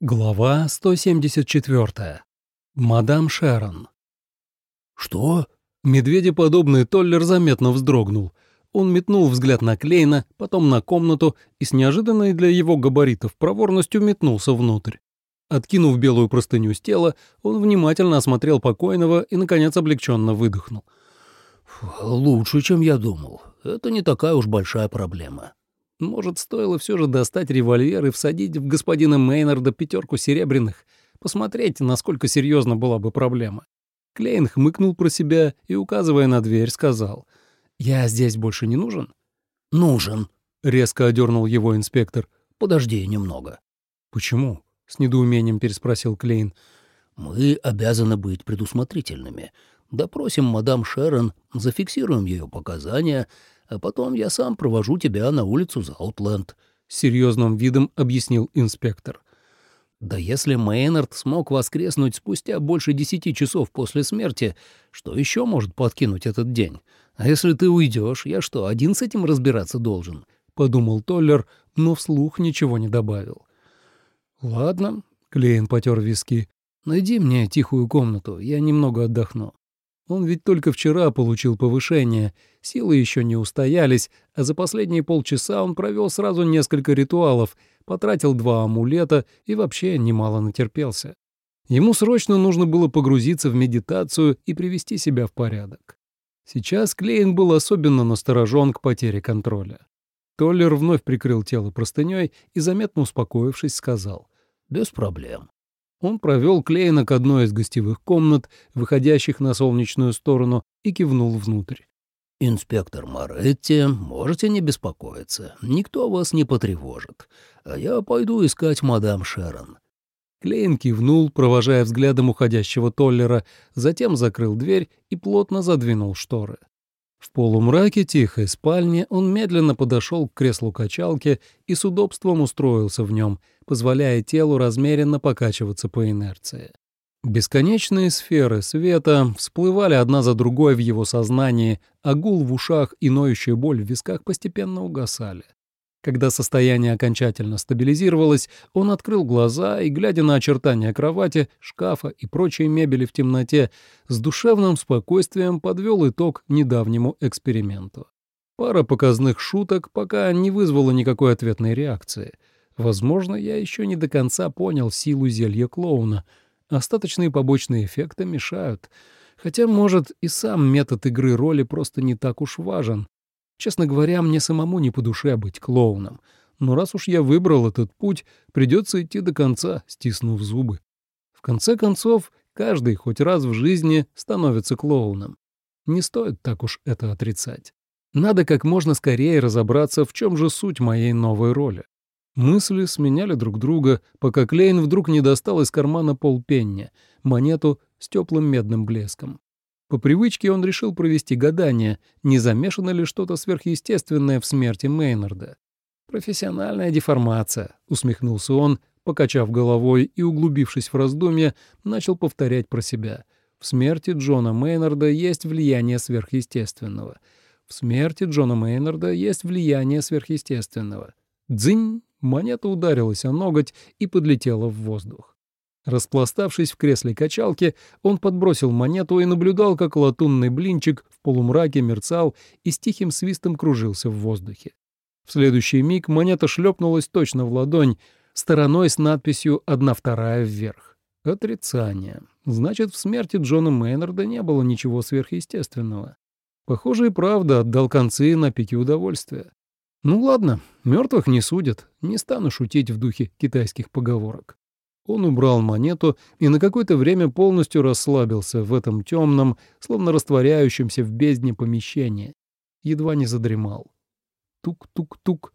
Глава 174. Мадам Шерон. «Что?» Медведеподобный Толлер заметно вздрогнул. Он метнул взгляд на Клейна, потом на комнату и с неожиданной для его габаритов проворностью метнулся внутрь. Откинув белую простыню с тела, он внимательно осмотрел покойного и, наконец, облегченно выдохнул. «Лучше, чем я думал. Это не такая уж большая проблема». Может, стоило все же достать револьвер и всадить в господина Мейнарда пятерку серебряных, посмотреть, насколько серьезна была бы проблема. Клейн хмыкнул про себя и, указывая на дверь, сказал, «Я здесь больше не нужен?» «Нужен», — резко одернул его инспектор. «Подожди немного». «Почему?» — с недоумением переспросил Клейн. «Мы обязаны быть предусмотрительными. Допросим мадам Шерон, зафиксируем ее показания, а потом я сам провожу тебя на улицу Заутленд», — серьезным видом объяснил инспектор. «Да если Мейнард смог воскреснуть спустя больше десяти часов после смерти, что еще может подкинуть этот день? А если ты уйдешь, я что, один с этим разбираться должен?» — подумал Толлер, но вслух ничего не добавил. «Ладно», — Клейн потер виски, — «найди мне тихую комнату, я немного отдохну». Он ведь только вчера получил повышение, силы еще не устоялись, а за последние полчаса он провел сразу несколько ритуалов, потратил два амулета и вообще немало натерпелся. Ему срочно нужно было погрузиться в медитацию и привести себя в порядок. Сейчас Клейн был особенно насторожен к потере контроля. Толлер вновь прикрыл тело простыней и, заметно успокоившись, сказал «Без проблем». Он провел Клейна к одной из гостевых комнат, выходящих на солнечную сторону, и кивнул внутрь. «Инспектор Моретти, можете не беспокоиться, никто вас не потревожит, а я пойду искать мадам Шерон». Клейн кивнул, провожая взглядом уходящего Толлера, затем закрыл дверь и плотно задвинул шторы. В полумраке тихой спальни он медленно подошел к креслу качалки и с удобством устроился в нем, позволяя телу размеренно покачиваться по инерции. Бесконечные сферы света всплывали одна за другой в его сознании, а гул в ушах и ноющая боль в висках постепенно угасали. Когда состояние окончательно стабилизировалось, он открыл глаза и, глядя на очертания кровати, шкафа и прочей мебели в темноте, с душевным спокойствием подвел итог недавнему эксперименту. Пара показных шуток пока не вызвала никакой ответной реакции. Возможно, я еще не до конца понял силу зелья клоуна. Остаточные побочные эффекты мешают. Хотя, может, и сам метод игры роли просто не так уж важен. Честно говоря, мне самому не по душе быть клоуном. Но раз уж я выбрал этот путь, придется идти до конца, стиснув зубы. В конце концов, каждый хоть раз в жизни становится клоуном. Не стоит так уж это отрицать. Надо как можно скорее разобраться, в чем же суть моей новой роли. Мысли сменяли друг друга, пока Клейн вдруг не достал из кармана полпенни, монету с теплым медным блеском. По привычке он решил провести гадание, не замешано ли что-то сверхъестественное в смерти Мейнарда. «Профессиональная деформация», — усмехнулся он, покачав головой и, углубившись в раздумья, начал повторять про себя. «В смерти Джона Мейнарда есть влияние сверхъестественного. В смерти Джона Мейнарда есть влияние сверхъестественного». Дзынь! Монета ударилась о ноготь и подлетела в воздух. Распластавшись в кресле качалки, он подбросил монету и наблюдал, как латунный блинчик в полумраке мерцал и с тихим свистом кружился в воздухе. В следующий миг монета шлепнулась точно в ладонь, стороной с надписью «одна вторая вверх». Отрицание. Значит, в смерти Джона Мейнарда не было ничего сверхъестественного. Похоже, и правда отдал концы на пике удовольствия. Ну ладно, мертвых не судят, не стану шутить в духе китайских поговорок. Он убрал монету и на какое-то время полностью расслабился в этом темном, словно растворяющемся в бездне помещении. Едва не задремал. Тук-тук-тук.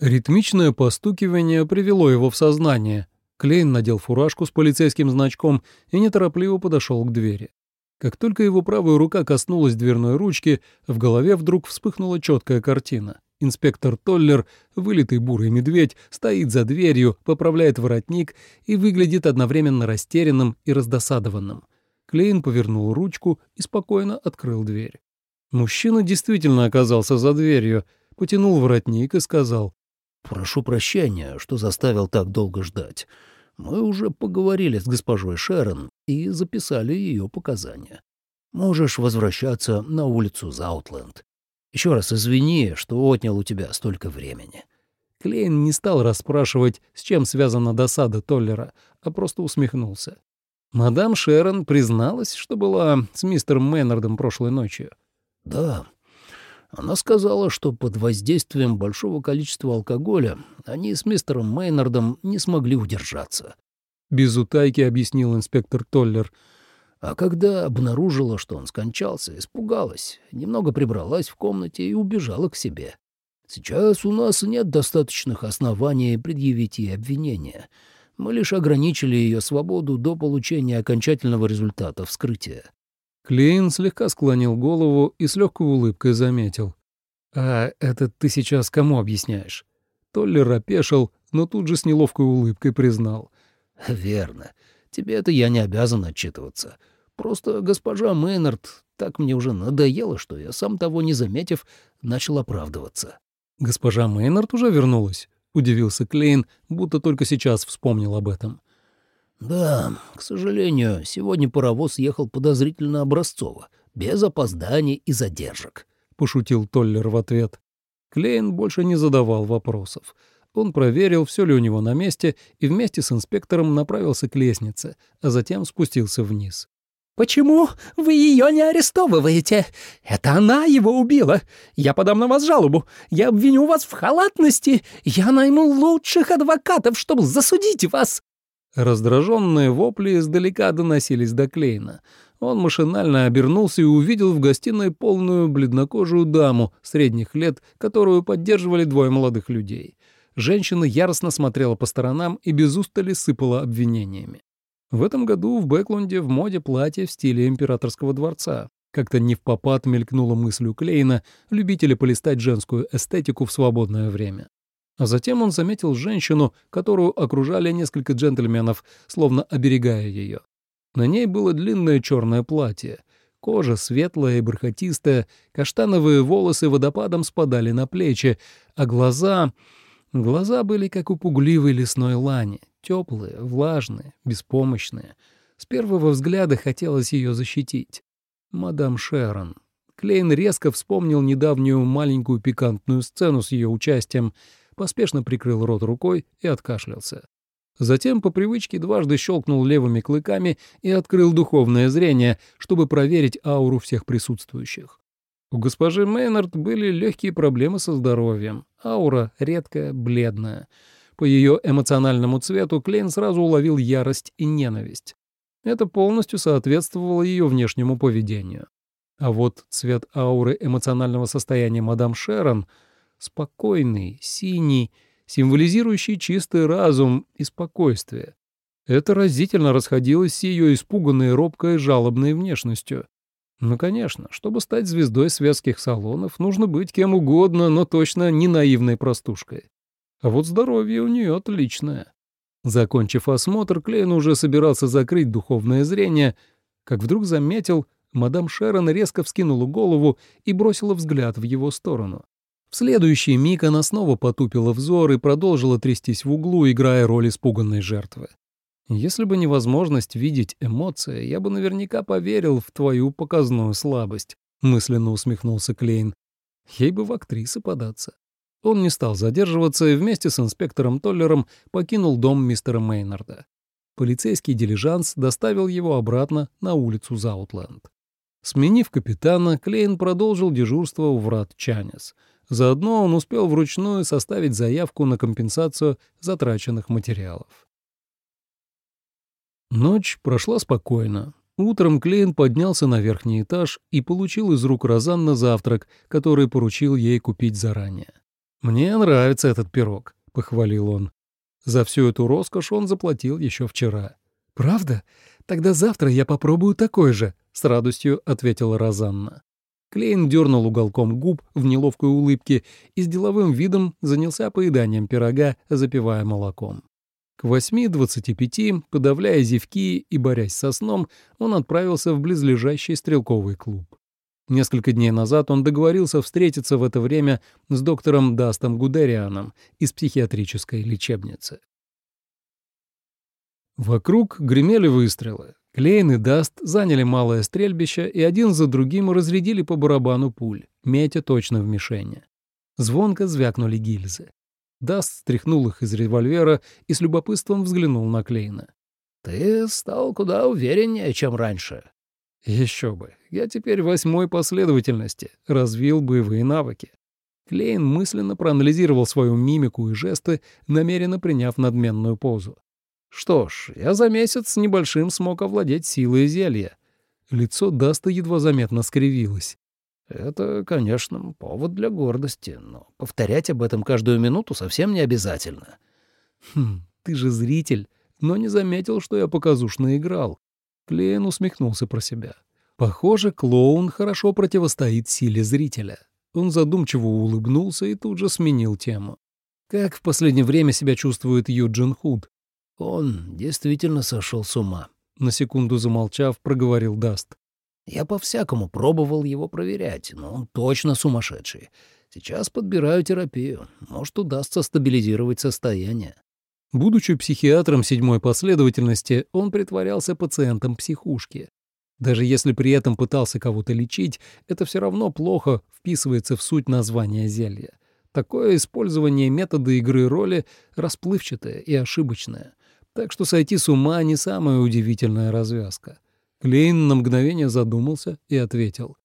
Ритмичное постукивание привело его в сознание. Клейн надел фуражку с полицейским значком и неторопливо подошел к двери. Как только его правая рука коснулась дверной ручки, в голове вдруг вспыхнула четкая картина. Инспектор Толлер, вылитый бурый медведь, стоит за дверью, поправляет воротник и выглядит одновременно растерянным и раздосадованным. Клейн повернул ручку и спокойно открыл дверь. Мужчина действительно оказался за дверью, потянул воротник и сказал. «Прошу прощения, что заставил так долго ждать. Мы уже поговорили с госпожой Шерон и записали ее показания. Можешь возвращаться на улицу Заутленд. Еще раз извини, что отнял у тебя столько времени». Клейн не стал расспрашивать, с чем связана досада Толлера, а просто усмехнулся. Мадам Шерон призналась, что была с мистером Мейнардом прошлой ночью. «Да. Она сказала, что под воздействием большого количества алкоголя они с мистером Мейнардом не смогли удержаться». Без утайки объяснил инспектор Толлер. А когда обнаружила, что он скончался, испугалась, немного прибралась в комнате и убежала к себе. Сейчас у нас нет достаточных оснований предъявить ей обвинения. Мы лишь ограничили ее свободу до получения окончательного результата вскрытия. Клейн слегка склонил голову и с легкой улыбкой заметил. «А это ты сейчас кому объясняешь?» Толлер опешил, но тут же с неловкой улыбкой признал. «Верно. Тебе это я не обязан отчитываться. Просто госпожа Мейнард так мне уже надоело, что я, сам того не заметив, начал оправдываться». «Госпожа Мейнард уже вернулась?» — удивился Клейн, будто только сейчас вспомнил об этом. «Да, к сожалению, сегодня паровоз ехал подозрительно образцово, без опозданий и задержек», — пошутил Толлер в ответ. Клейн больше не задавал вопросов. Он проверил, все ли у него на месте, и вместе с инспектором направился к лестнице, а затем спустился вниз. «Почему вы ее не арестовываете? Это она его убила. Я подам на вас жалобу. Я обвиню вас в халатности. Я найму лучших адвокатов, чтобы засудить вас». Раздраженные вопли издалека доносились до Клейна. Он машинально обернулся и увидел в гостиной полную бледнокожую даму средних лет, которую поддерживали двое молодых людей. Женщина яростно смотрела по сторонам и без устали сыпала обвинениями. В этом году в Бэклунде в моде платье в стиле императорского дворца. Как-то не в попад мелькнула мысль у Клейна, любителя полистать женскую эстетику в свободное время. А затем он заметил женщину, которую окружали несколько джентльменов, словно оберегая ее. На ней было длинное черное платье. Кожа светлая и бархатистая, каштановые волосы водопадом спадали на плечи, а глаза... Глаза были как у пугливой лесной лани, теплые, влажные, беспомощные. С первого взгляда хотелось ее защитить. Мадам Шерон. Клейн резко вспомнил недавнюю маленькую пикантную сцену с ее участием, поспешно прикрыл рот рукой и откашлялся. Затем по привычке дважды щелкнул левыми клыками и открыл духовное зрение, чтобы проверить ауру всех присутствующих. У госпожи Мейнард были легкие проблемы со здоровьем, аура редкая, бледная — по ее эмоциональному цвету Клейн сразу уловил ярость и ненависть. Это полностью соответствовало ее внешнему поведению. А вот цвет ауры эмоционального состояния мадам Шерон — спокойный, синий, символизирующий чистый разум и спокойствие. Это разительно расходилось с ее испуганной, робкой, жалобной внешностью. Ну, конечно, чтобы стать звездой светских салонов, нужно быть кем угодно, но точно не наивной простушкой. А вот здоровье у нее отличное. Закончив осмотр, Клейн уже собирался закрыть духовное зрение, как вдруг заметил, мадам Шерон резко вскинула голову и бросила взгляд в его сторону. В следующий миг она снова потупила взор и продолжила трястись в углу, играя роль испуганной жертвы. «Если бы невозможность видеть эмоции, я бы наверняка поверил в твою показную слабость», — мысленно усмехнулся Клейн. «Ей бы в актрисы податься». Он не стал задерживаться и вместе с инспектором Толлером покинул дом мистера Мейнарда. Полицейский дилижанс доставил его обратно на улицу Заутленд. Сменив капитана, Клейн продолжил дежурство у врат Чанес. Заодно он успел вручную составить заявку на компенсацию затраченных материалов. Ночь прошла спокойно. Утром Клейн поднялся на верхний этаж и получил из рук Розанна завтрак, который поручил ей купить заранее. «Мне нравится этот пирог», — похвалил он. За всю эту роскошь он заплатил еще вчера. «Правда? Тогда завтра я попробую такой же», — с радостью ответила Розанна. Клейн дернул уголком губ в неловкой улыбке и с деловым видом занялся поеданием пирога, запивая молоком. К 8.25, подавляя зевки и борясь со сном, он отправился в близлежащий стрелковый клуб. Несколько дней назад он договорился встретиться в это время с доктором Дастом Гудерианом из психиатрической лечебницы. Вокруг гремели выстрелы. Клейн и Даст заняли малое стрельбище и один за другим разрядили по барабану пуль, метя точно в мишени. Звонко звякнули гильзы. Даст стряхнул их из револьвера и с любопытством взглянул на Клейна. «Ты стал куда увереннее, чем раньше». «Еще бы. Я теперь восьмой последовательности. Развил боевые навыки». Клейн мысленно проанализировал свою мимику и жесты, намеренно приняв надменную позу. Что ж, я за месяц с небольшим смог овладеть силой зелья. Лицо Даста едва заметно скривилось. Это, конечно, повод для гордости, но повторять об этом каждую минуту совсем не обязательно. Хм, ты же зритель, но не заметил, что я показушно играл. Клейн усмехнулся про себя. Похоже, клоун хорошо противостоит силе зрителя. Он задумчиво улыбнулся и тут же сменил тему. Как в последнее время себя чувствует Юджин Худ? Он действительно сошел с ума. На секунду замолчав, проговорил Даст. Я по-всякому пробовал его проверять, но он точно сумасшедший. Сейчас подбираю терапию. Может, удастся стабилизировать состояние. Будучи психиатром седьмой последовательности, он притворялся пациентом психушки. Даже если при этом пытался кого-то лечить, это все равно плохо вписывается в суть названия зелья. Такое использование метода игры роли расплывчатое и ошибочное. Так что сойти с ума не самая удивительная развязка. Клейн на мгновение задумался и ответил.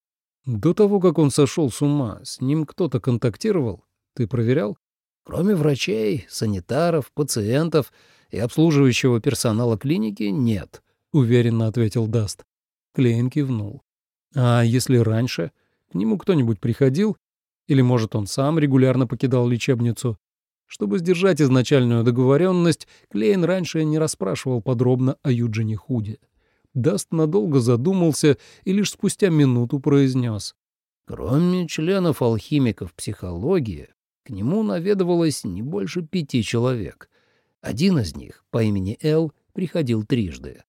«До того, как он сошел с ума, с ним кто-то контактировал? Ты проверял?» «Кроме врачей, санитаров, пациентов и обслуживающего персонала клиники нет», — уверенно ответил Даст. Клейн кивнул. «А если раньше? К нему кто-нибудь приходил? Или, может, он сам регулярно покидал лечебницу? Чтобы сдержать изначальную договоренность, Клейн раньше не расспрашивал подробно о Юджине Худе. Даст надолго задумался и лишь спустя минуту произнес. Кроме членов алхимиков психологии, к нему наведывалось не больше пяти человек. Один из них, по имени Эл, приходил трижды.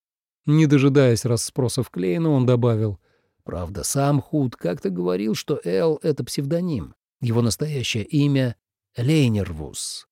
Не дожидаясь расспросов Клейна, он добавил. Правда, сам Худ как-то говорил, что Эл — это псевдоним. Его настоящее имя Лейнервус.